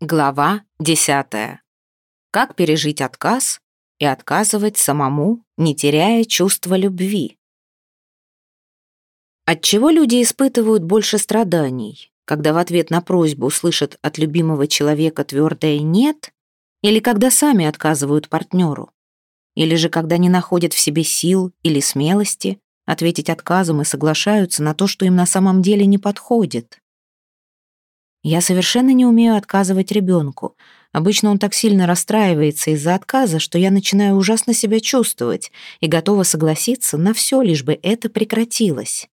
Глава 10. Как пережить отказ и отказывать самому, не теряя чувства любви? Отчего люди испытывают больше страданий, когда в ответ на просьбу услышат от любимого человека твердое «нет» или когда сами отказывают партнеру? Или же когда не находят в себе сил или смелости ответить отказом и соглашаются на то, что им на самом деле не подходит? Я совершенно не умею отказывать ребенку. Обычно он так сильно расстраивается из-за отказа, что я начинаю ужасно себя чувствовать и готова согласиться на все, лишь бы это прекратилось.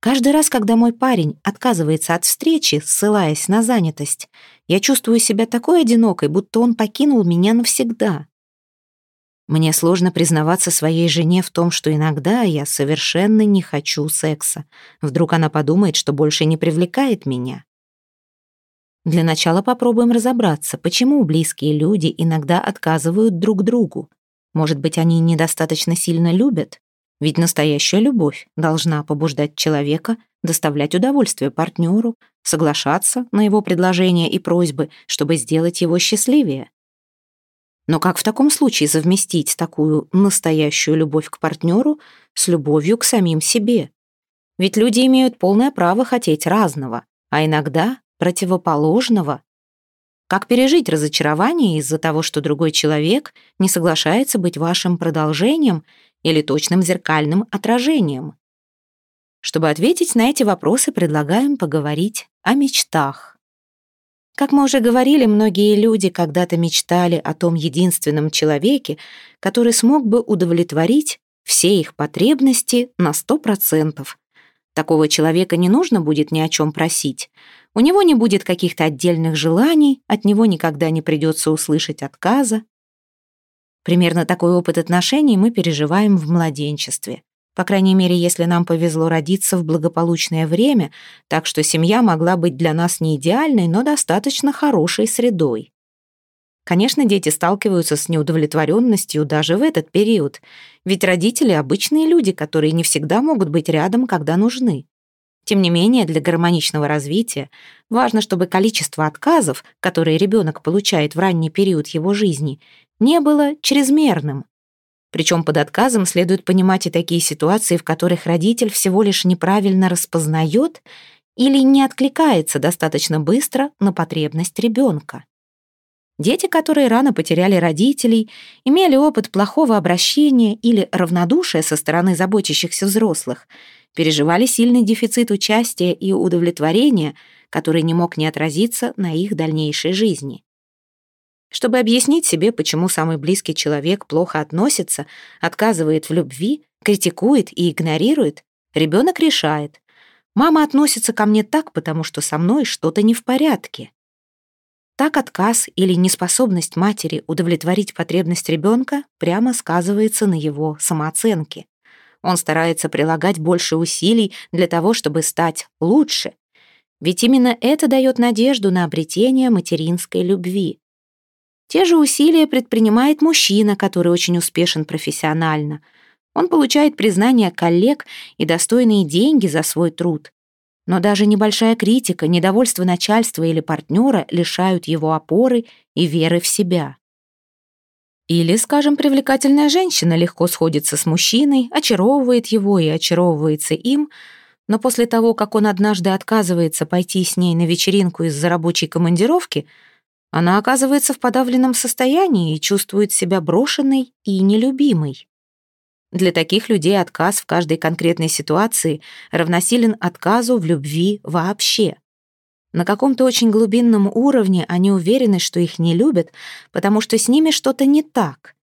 Каждый раз, когда мой парень отказывается от встречи, ссылаясь на занятость, я чувствую себя такой одинокой, будто он покинул меня навсегда. Мне сложно признаваться своей жене в том, что иногда я совершенно не хочу секса. Вдруг она подумает, что больше не привлекает меня. Для начала попробуем разобраться, почему близкие люди иногда отказывают друг другу. Может быть, они недостаточно сильно любят? Ведь настоящая любовь должна побуждать человека доставлять удовольствие партнеру, соглашаться на его предложения и просьбы, чтобы сделать его счастливее. Но как в таком случае совместить такую настоящую любовь к партнеру с любовью к самим себе? Ведь люди имеют полное право хотеть разного, а иногда противоположного. Как пережить разочарование из-за того, что другой человек не соглашается быть вашим продолжением или точным зеркальным отражением? Чтобы ответить на эти вопросы, предлагаем поговорить о мечтах. Как мы уже говорили, многие люди когда-то мечтали о том единственном человеке, который смог бы удовлетворить все их потребности на 100%. Такого человека не нужно будет ни о чем просить. У него не будет каких-то отдельных желаний, от него никогда не придется услышать отказа. Примерно такой опыт отношений мы переживаем в младенчестве. По крайней мере, если нам повезло родиться в благополучное время, так что семья могла быть для нас не идеальной, но достаточно хорошей средой. Конечно, дети сталкиваются с неудовлетворенностью даже в этот период, ведь родители — обычные люди, которые не всегда могут быть рядом, когда нужны. Тем не менее, для гармоничного развития важно, чтобы количество отказов, которые ребенок получает в ранний период его жизни, не было чрезмерным. Причем под отказом следует понимать и такие ситуации, в которых родитель всего лишь неправильно распознает или не откликается достаточно быстро на потребность ребенка. Дети, которые рано потеряли родителей, имели опыт плохого обращения или равнодушия со стороны заботящихся взрослых – переживали сильный дефицит участия и удовлетворения, который не мог не отразиться на их дальнейшей жизни. Чтобы объяснить себе, почему самый близкий человек плохо относится, отказывает в любви, критикует и игнорирует, ребенок решает. Мама относится ко мне так, потому что со мной что-то не в порядке. Так отказ или неспособность матери удовлетворить потребность ребенка прямо сказывается на его самооценке. Он старается прилагать больше усилий для того, чтобы стать лучше. Ведь именно это дает надежду на обретение материнской любви. Те же усилия предпринимает мужчина, который очень успешен профессионально. Он получает признание коллег и достойные деньги за свой труд. Но даже небольшая критика, недовольство начальства или партнера лишают его опоры и веры в себя. Или, скажем, привлекательная женщина легко сходится с мужчиной, очаровывает его и очаровывается им, но после того, как он однажды отказывается пойти с ней на вечеринку из-за рабочей командировки, она оказывается в подавленном состоянии и чувствует себя брошенной и нелюбимой. Для таких людей отказ в каждой конкретной ситуации равносилен отказу в любви вообще. На каком-то очень глубинном уровне они уверены, что их не любят, потому что с ними что-то не так.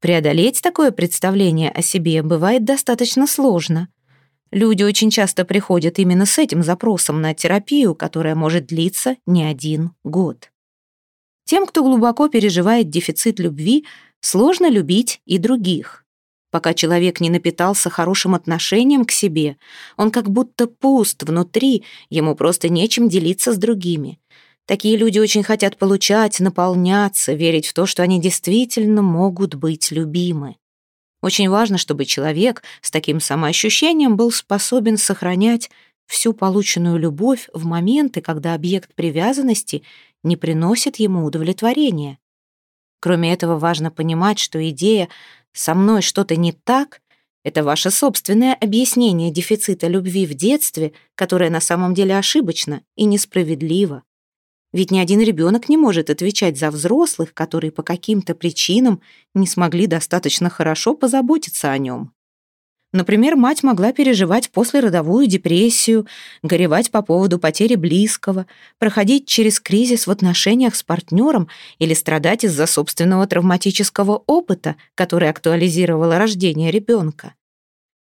Преодолеть такое представление о себе бывает достаточно сложно. Люди очень часто приходят именно с этим запросом на терапию, которая может длиться не один год. Тем, кто глубоко переживает дефицит любви, сложно любить и других. Пока человек не напитался хорошим отношением к себе, он как будто пуст внутри, ему просто нечем делиться с другими. Такие люди очень хотят получать, наполняться, верить в то, что они действительно могут быть любимы. Очень важно, чтобы человек с таким самоощущением был способен сохранять всю полученную любовь в моменты, когда объект привязанности не приносит ему удовлетворения. Кроме этого, важно понимать, что идея «со мной что-то не так» — это ваше собственное объяснение дефицита любви в детстве, которое на самом деле ошибочно и несправедливо. Ведь ни один ребенок не может отвечать за взрослых, которые по каким-то причинам не смогли достаточно хорошо позаботиться о нем. Например, мать могла переживать послеродовую депрессию, горевать по поводу потери близкого, проходить через кризис в отношениях с партнером или страдать из-за собственного травматического опыта, который актуализировало рождение ребенка.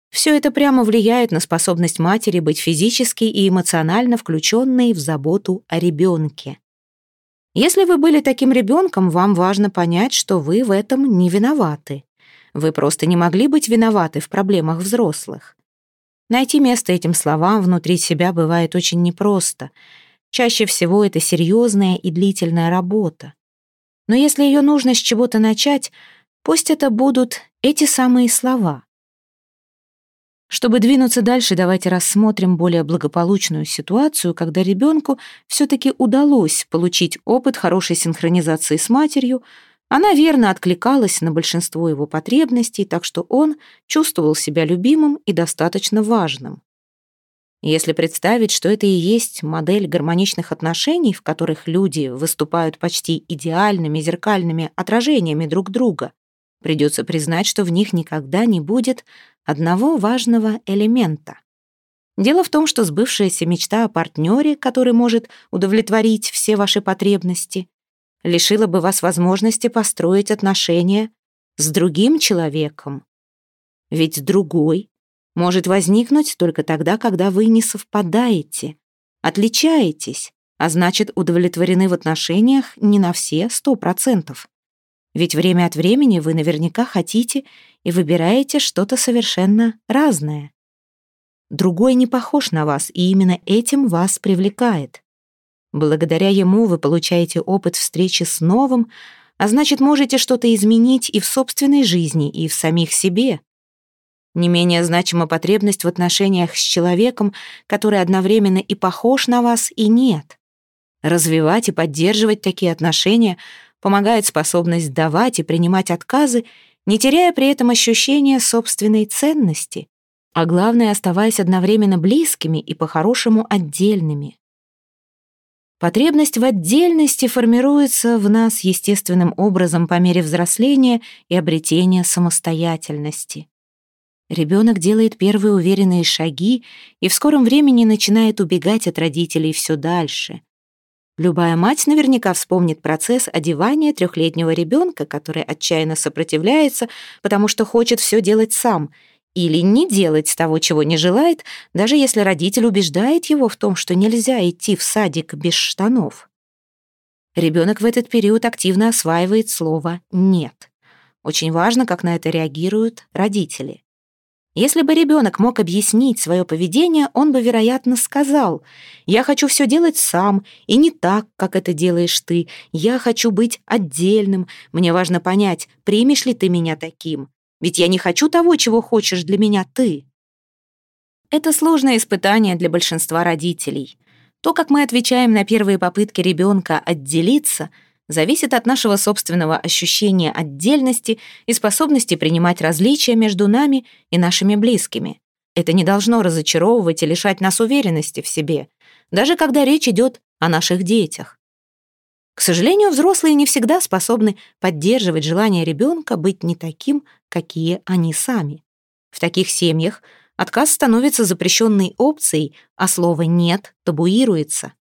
Все это прямо влияет на способность матери быть физически и эмоционально включенной в заботу о ребенке. Если вы были таким ребенком, вам важно понять, что вы в этом не виноваты. Вы просто не могли быть виноваты в проблемах взрослых. Найти место этим словам внутри себя бывает очень непросто. Чаще всего это серьезная и длительная работа. Но если ее нужно с чего-то начать, пусть это будут эти самые слова. Чтобы двинуться дальше, давайте рассмотрим более благополучную ситуацию, когда ребенку все-таки удалось получить опыт хорошей синхронизации с матерью, она верно откликалась на большинство его потребностей, так что он чувствовал себя любимым и достаточно важным. Если представить, что это и есть модель гармоничных отношений, в которых люди выступают почти идеальными зеркальными отражениями друг друга, придется признать, что в них никогда не будет одного важного элемента. Дело в том, что сбывшаяся мечта о партнере, который может удовлетворить все ваши потребности, лишила бы вас возможности построить отношения с другим человеком. Ведь другой может возникнуть только тогда, когда вы не совпадаете, отличаетесь, а значит, удовлетворены в отношениях не на все сто процентов. Ведь время от времени вы наверняка хотите и выбираете что-то совершенно разное. Другой не похож на вас, и именно этим вас привлекает. Благодаря ему вы получаете опыт встречи с новым, а значит, можете что-то изменить и в собственной жизни, и в самих себе. Не менее значима потребность в отношениях с человеком, который одновременно и похож на вас, и нет. Развивать и поддерживать такие отношения помогает способность давать и принимать отказы, не теряя при этом ощущения собственной ценности, а главное, оставаясь одновременно близкими и по-хорошему отдельными. Потребность в отдельности формируется в нас естественным образом по мере взросления и обретения самостоятельности. Ребенок делает первые уверенные шаги и в скором времени начинает убегать от родителей все дальше. Любая мать наверняка вспомнит процесс одевания трехлетнего ребенка, который отчаянно сопротивляется, потому что хочет все делать сам — или не делать того, чего не желает, даже если родитель убеждает его в том, что нельзя идти в садик без штанов. Ребенок в этот период активно осваивает слово «нет». Очень важно, как на это реагируют родители. Если бы ребенок мог объяснить свое поведение, он бы, вероятно, сказал «Я хочу все делать сам, и не так, как это делаешь ты. Я хочу быть отдельным. Мне важно понять, примешь ли ты меня таким. Ведь я не хочу того, чего хочешь для меня ты. Это сложное испытание для большинства родителей. То, как мы отвечаем на первые попытки ребенка отделиться, зависит от нашего собственного ощущения отдельности и способности принимать различия между нами и нашими близкими. Это не должно разочаровывать и лишать нас уверенности в себе, даже когда речь идет о наших детях. К сожалению, взрослые не всегда способны поддерживать желание ребенка быть не таким, какие они сами. В таких семьях отказ становится запрещенной опцией, а слово «нет» табуируется.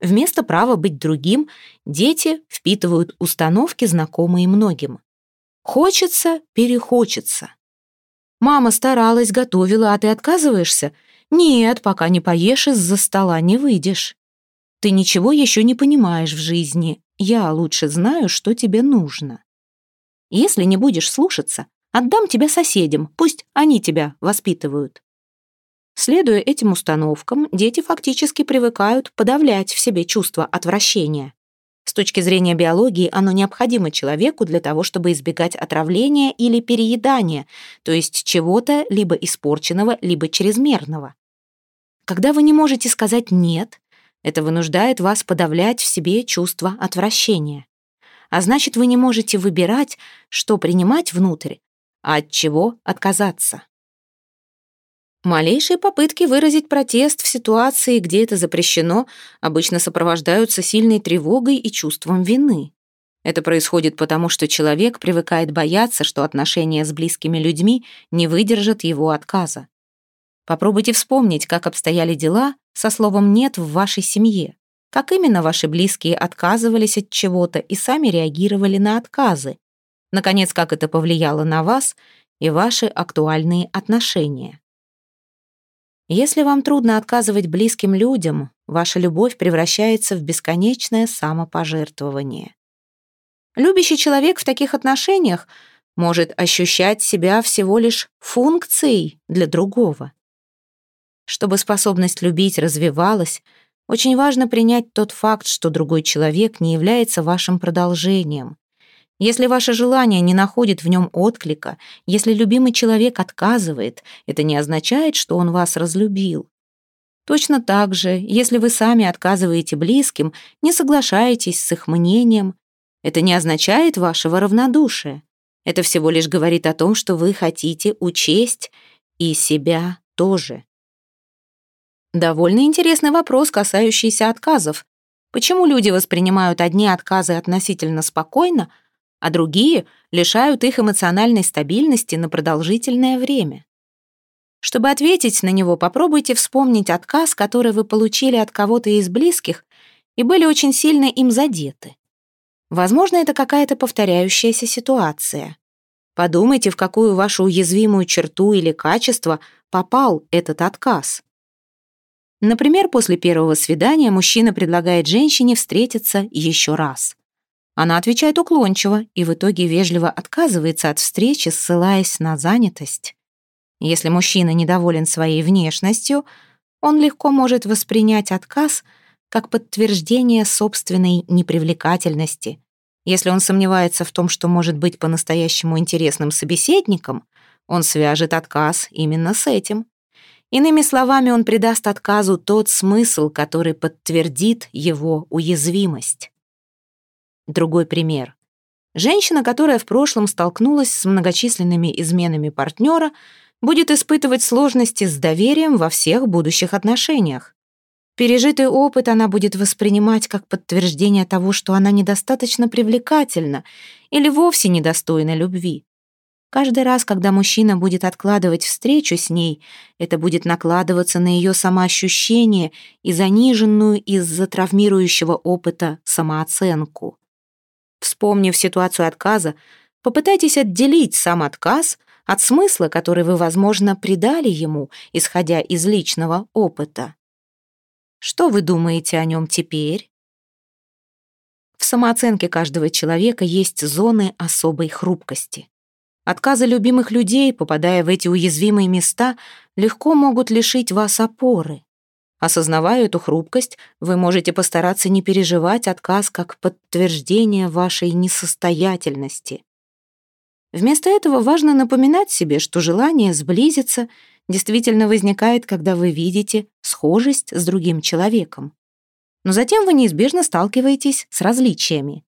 Вместо права быть другим дети впитывают установки, знакомые многим. Хочется — перехочется. Мама старалась, готовила, а ты отказываешься? Нет, пока не поешь, из-за стола не выйдешь. Ты ничего еще не понимаешь в жизни. Я лучше знаю, что тебе нужно. Если не будешь слушаться, отдам тебя соседям, пусть они тебя воспитывают. Следуя этим установкам, дети фактически привыкают подавлять в себе чувство отвращения. С точки зрения биологии оно необходимо человеку для того, чтобы избегать отравления или переедания, то есть чего-то либо испорченного, либо чрезмерного. Когда вы не можете сказать «нет», это вынуждает вас подавлять в себе чувство отвращения. А значит, вы не можете выбирать, что принимать внутрь, а от чего отказаться. Малейшие попытки выразить протест в ситуации, где это запрещено, обычно сопровождаются сильной тревогой и чувством вины. Это происходит потому, что человек привыкает бояться, что отношения с близкими людьми не выдержат его отказа. Попробуйте вспомнить, как обстояли дела со словом «нет» в вашей семье. Как именно ваши близкие отказывались от чего-то и сами реагировали на отказы. Наконец, как это повлияло на вас и ваши актуальные отношения. Если вам трудно отказывать близким людям, ваша любовь превращается в бесконечное самопожертвование. Любящий человек в таких отношениях может ощущать себя всего лишь функцией для другого. Чтобы способность любить развивалась, очень важно принять тот факт, что другой человек не является вашим продолжением. Если ваше желание не находит в нем отклика, если любимый человек отказывает, это не означает, что он вас разлюбил. Точно так же, если вы сами отказываете близким, не соглашаетесь с их мнением, это не означает вашего равнодушия. Это всего лишь говорит о том, что вы хотите учесть и себя тоже. Довольно интересный вопрос, касающийся отказов. Почему люди воспринимают одни отказы относительно спокойно, а другие лишают их эмоциональной стабильности на продолжительное время. Чтобы ответить на него, попробуйте вспомнить отказ, который вы получили от кого-то из близких и были очень сильно им задеты. Возможно, это какая-то повторяющаяся ситуация. Подумайте, в какую вашу уязвимую черту или качество попал этот отказ. Например, после первого свидания мужчина предлагает женщине встретиться еще раз. Она отвечает уклончиво и в итоге вежливо отказывается от встречи, ссылаясь на занятость. Если мужчина недоволен своей внешностью, он легко может воспринять отказ как подтверждение собственной непривлекательности. Если он сомневается в том, что может быть по-настоящему интересным собеседником, он свяжет отказ именно с этим. Иными словами, он придаст отказу тот смысл, который подтвердит его уязвимость. Другой пример. Женщина, которая в прошлом столкнулась с многочисленными изменами партнера, будет испытывать сложности с доверием во всех будущих отношениях. Пережитый опыт она будет воспринимать как подтверждение того, что она недостаточно привлекательна или вовсе недостойна любви. Каждый раз, когда мужчина будет откладывать встречу с ней, это будет накладываться на ее самоощущение и заниженную из-за травмирующего опыта самооценку. Вспомнив ситуацию отказа, попытайтесь отделить сам отказ от смысла, который вы, возможно, придали ему, исходя из личного опыта. Что вы думаете о нем теперь? В самооценке каждого человека есть зоны особой хрупкости. Отказы любимых людей, попадая в эти уязвимые места, легко могут лишить вас опоры. Осознавая эту хрупкость, вы можете постараться не переживать отказ как подтверждение вашей несостоятельности. Вместо этого важно напоминать себе, что желание сблизиться действительно возникает, когда вы видите схожесть с другим человеком. Но затем вы неизбежно сталкиваетесь с различиями.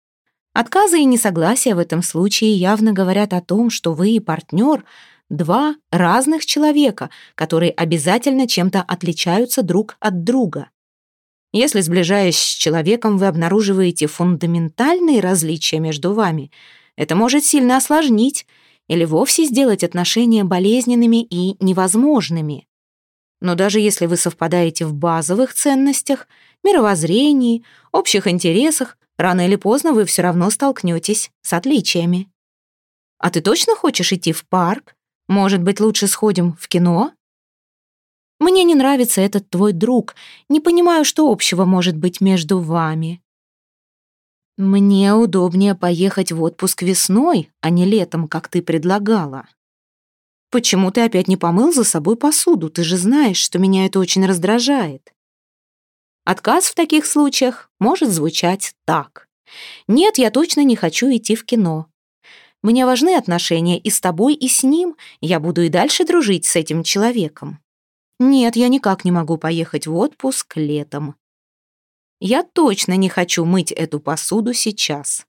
Отказы и несогласия в этом случае явно говорят о том, что вы и партнер — Два разных человека, которые обязательно чем-то отличаются друг от друга. Если, сближаясь с человеком, вы обнаруживаете фундаментальные различия между вами, это может сильно осложнить или вовсе сделать отношения болезненными и невозможными. Но даже если вы совпадаете в базовых ценностях, мировоззрении, общих интересах, рано или поздно вы все равно столкнетесь с отличиями. А ты точно хочешь идти в парк? Может быть, лучше сходим в кино? Мне не нравится этот твой друг. Не понимаю, что общего может быть между вами. Мне удобнее поехать в отпуск весной, а не летом, как ты предлагала. Почему ты опять не помыл за собой посуду? Ты же знаешь, что меня это очень раздражает. Отказ в таких случаях может звучать так. Нет, я точно не хочу идти в кино. Мне важны отношения и с тобой, и с ним. Я буду и дальше дружить с этим человеком. Нет, я никак не могу поехать в отпуск летом. Я точно не хочу мыть эту посуду сейчас.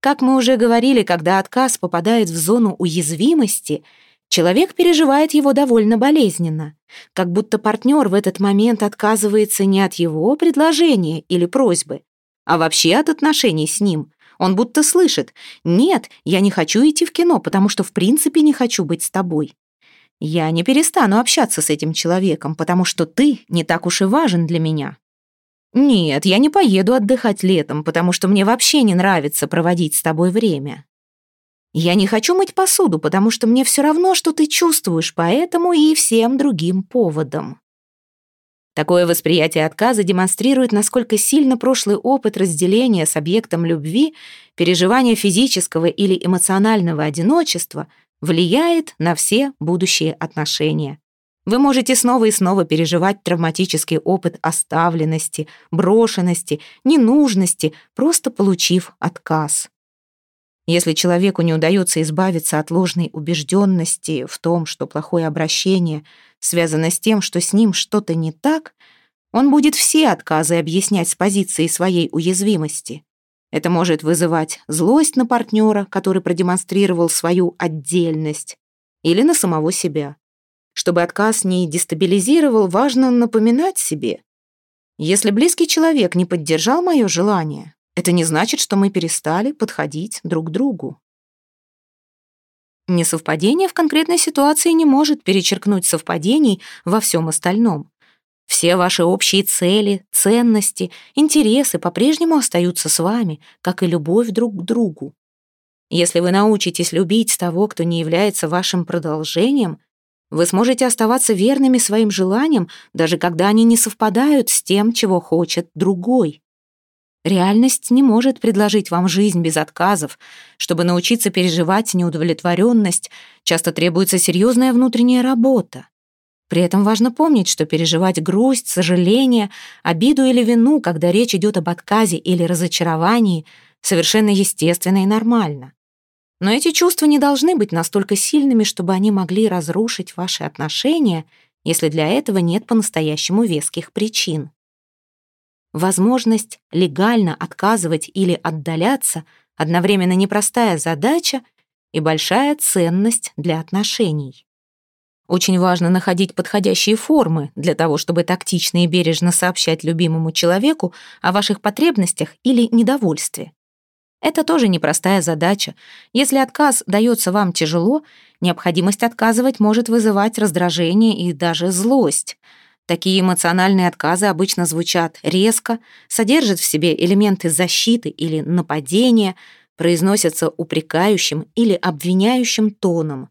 Как мы уже говорили, когда отказ попадает в зону уязвимости, человек переживает его довольно болезненно, как будто партнер в этот момент отказывается не от его предложения или просьбы, а вообще от отношений с ним. Он будто слышит «Нет, я не хочу идти в кино, потому что в принципе не хочу быть с тобой». Я не перестану общаться с этим человеком, потому что ты не так уж и важен для меня. Нет, я не поеду отдыхать летом, потому что мне вообще не нравится проводить с тобой время. Я не хочу мыть посуду, потому что мне все равно, что ты чувствуешь по этому и всем другим поводам. Такое восприятие отказа демонстрирует, насколько сильно прошлый опыт разделения с объектом любви, переживания физического или эмоционального одиночества влияет на все будущие отношения. Вы можете снова и снова переживать травматический опыт оставленности, брошенности, ненужности, просто получив отказ. Если человеку не удается избавиться от ложной убежденности в том, что плохое обращение связано с тем, что с ним что-то не так, он будет все отказы объяснять с позиции своей уязвимости. Это может вызывать злость на партнера, который продемонстрировал свою отдельность, или на самого себя. Чтобы отказ не дестабилизировал, важно напоминать себе. Если близкий человек не поддержал мое желание, это не значит, что мы перестали подходить друг к другу. Несовпадение в конкретной ситуации не может перечеркнуть совпадений во всем остальном. Все ваши общие цели, ценности, интересы по-прежнему остаются с вами, как и любовь друг к другу. Если вы научитесь любить того, кто не является вашим продолжением, вы сможете оставаться верными своим желаниям, даже когда они не совпадают с тем, чего хочет другой. Реальность не может предложить вам жизнь без отказов. Чтобы научиться переживать неудовлетворенность, часто требуется серьезная внутренняя работа. При этом важно помнить, что переживать грусть, сожаление, обиду или вину, когда речь идет об отказе или разочаровании, совершенно естественно и нормально. Но эти чувства не должны быть настолько сильными, чтобы они могли разрушить ваши отношения, если для этого нет по-настоящему веских причин. Возможность легально отказывать или отдаляться — одновременно непростая задача и большая ценность для отношений. Очень важно находить подходящие формы для того, чтобы тактично и бережно сообщать любимому человеку о ваших потребностях или недовольстве. Это тоже непростая задача. Если отказ дается вам тяжело, необходимость отказывать может вызывать раздражение и даже злость. Такие эмоциональные отказы обычно звучат резко, содержат в себе элементы защиты или нападения, произносятся упрекающим или обвиняющим тоном.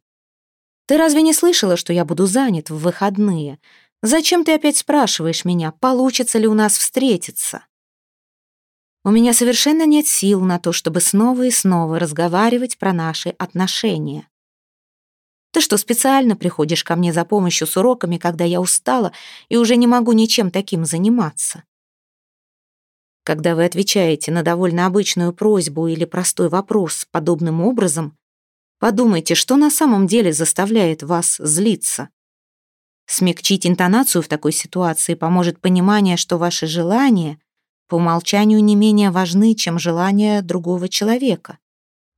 «Ты разве не слышала, что я буду занят в выходные? Зачем ты опять спрашиваешь меня, получится ли у нас встретиться?» У меня совершенно нет сил на то, чтобы снова и снова разговаривать про наши отношения. Ты что, специально приходишь ко мне за помощью с уроками, когда я устала и уже не могу ничем таким заниматься? Когда вы отвечаете на довольно обычную просьбу или простой вопрос подобным образом, подумайте, что на самом деле заставляет вас злиться. Смягчить интонацию в такой ситуации поможет понимание, что ваши желания по умолчанию не менее важны, чем желания другого человека.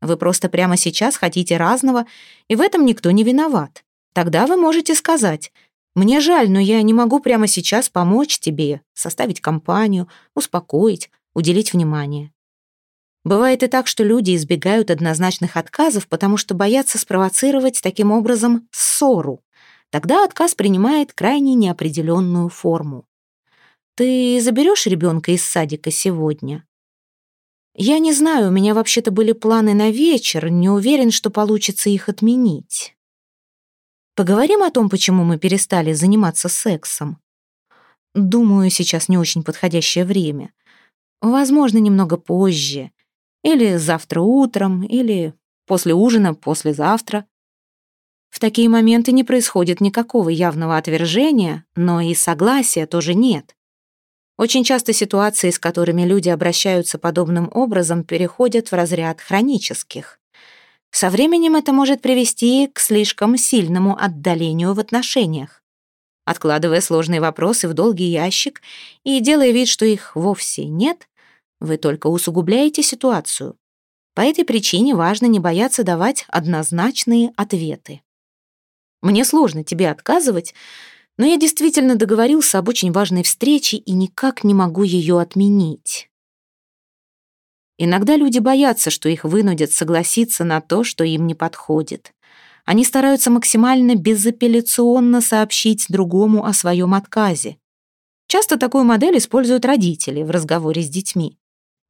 Вы просто прямо сейчас хотите разного, и в этом никто не виноват. Тогда вы можете сказать «Мне жаль, но я не могу прямо сейчас помочь тебе, составить компанию, успокоить, уделить внимание». Бывает и так, что люди избегают однозначных отказов, потому что боятся спровоцировать таким образом ссору. Тогда отказ принимает крайне неопределенную форму. Ты заберешь ребенка из садика сегодня? Я не знаю, у меня вообще-то были планы на вечер, не уверен, что получится их отменить. Поговорим о том, почему мы перестали заниматься сексом. Думаю, сейчас не очень подходящее время. Возможно, немного позже. Или завтра утром, или после ужина, послезавтра. В такие моменты не происходит никакого явного отвержения, но и согласия тоже нет. Очень часто ситуации, с которыми люди обращаются подобным образом, переходят в разряд хронических. Со временем это может привести к слишком сильному отдалению в отношениях. Откладывая сложные вопросы в долгий ящик и делая вид, что их вовсе нет, вы только усугубляете ситуацию. По этой причине важно не бояться давать однозначные ответы. Мне сложно тебе отказывать, но я действительно договорился об очень важной встрече и никак не могу ее отменить. Иногда люди боятся, что их вынудят согласиться на то, что им не подходит. Они стараются максимально безапелляционно сообщить другому о своем отказе. Часто такую модель используют родители в разговоре с детьми.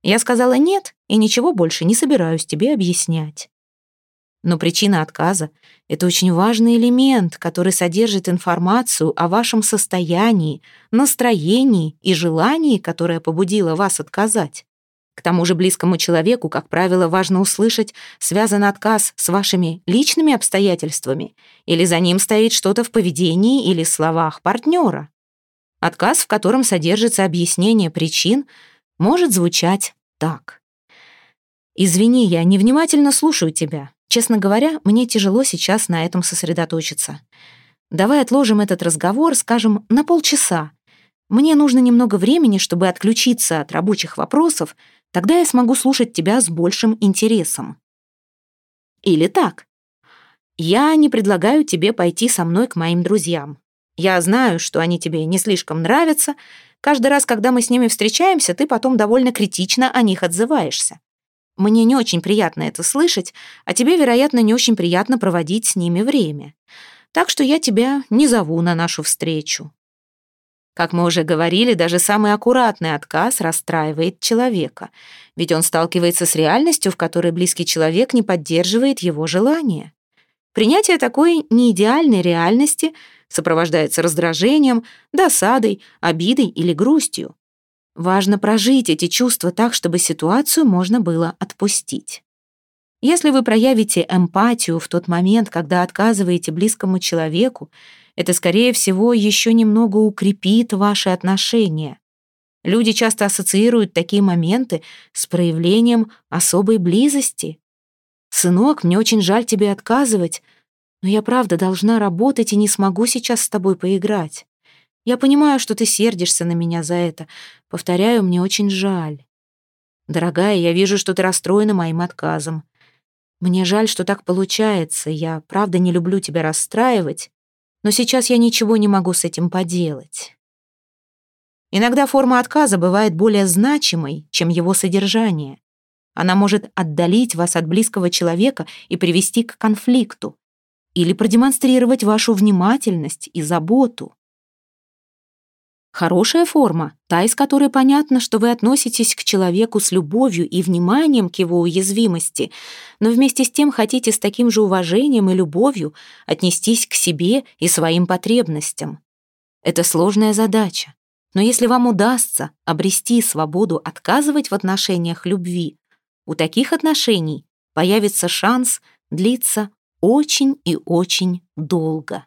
Я сказала «нет» и ничего больше не собираюсь тебе объяснять. Но причина отказа — это очень важный элемент, который содержит информацию о вашем состоянии, настроении и желании, которое побудило вас отказать. К тому же близкому человеку, как правило, важно услышать, связан отказ с вашими личными обстоятельствами или за ним стоит что-то в поведении или словах партнера. Отказ, в котором содержится объяснение причин, может звучать так. «Извини, я невнимательно слушаю тебя. Честно говоря, мне тяжело сейчас на этом сосредоточиться. Давай отложим этот разговор, скажем, на полчаса. Мне нужно немного времени, чтобы отключиться от рабочих вопросов, тогда я смогу слушать тебя с большим интересом». Или так. «Я не предлагаю тебе пойти со мной к моим друзьям. Я знаю, что они тебе не слишком нравятся, Каждый раз, когда мы с ними встречаемся, ты потом довольно критично о них отзываешься. Мне не очень приятно это слышать, а тебе, вероятно, не очень приятно проводить с ними время. Так что я тебя не зову на нашу встречу. Как мы уже говорили, даже самый аккуратный отказ расстраивает человека, ведь он сталкивается с реальностью, в которой близкий человек не поддерживает его желания. Принятие такой неидеальной реальности сопровождается раздражением, досадой, обидой или грустью. Важно прожить эти чувства так, чтобы ситуацию можно было отпустить. Если вы проявите эмпатию в тот момент, когда отказываете близкому человеку, это, скорее всего, еще немного укрепит ваши отношения. Люди часто ассоциируют такие моменты с проявлением особой близости. «Сынок, мне очень жаль тебе отказывать, но я правда должна работать и не смогу сейчас с тобой поиграть. Я понимаю, что ты сердишься на меня за это. Повторяю, мне очень жаль. Дорогая, я вижу, что ты расстроена моим отказом. Мне жаль, что так получается. Я правда не люблю тебя расстраивать, но сейчас я ничего не могу с этим поделать. Иногда форма отказа бывает более значимой, чем его содержание. Она может отдалить вас от близкого человека и привести к конфликту или продемонстрировать вашу внимательность и заботу. Хорошая форма, та, из которой понятно, что вы относитесь к человеку с любовью и вниманием к его уязвимости, но вместе с тем хотите с таким же уважением и любовью отнестись к себе и своим потребностям. Это сложная задача, но если вам удастся обрести свободу отказывать в отношениях любви, у таких отношений появится шанс длиться очень и очень долго.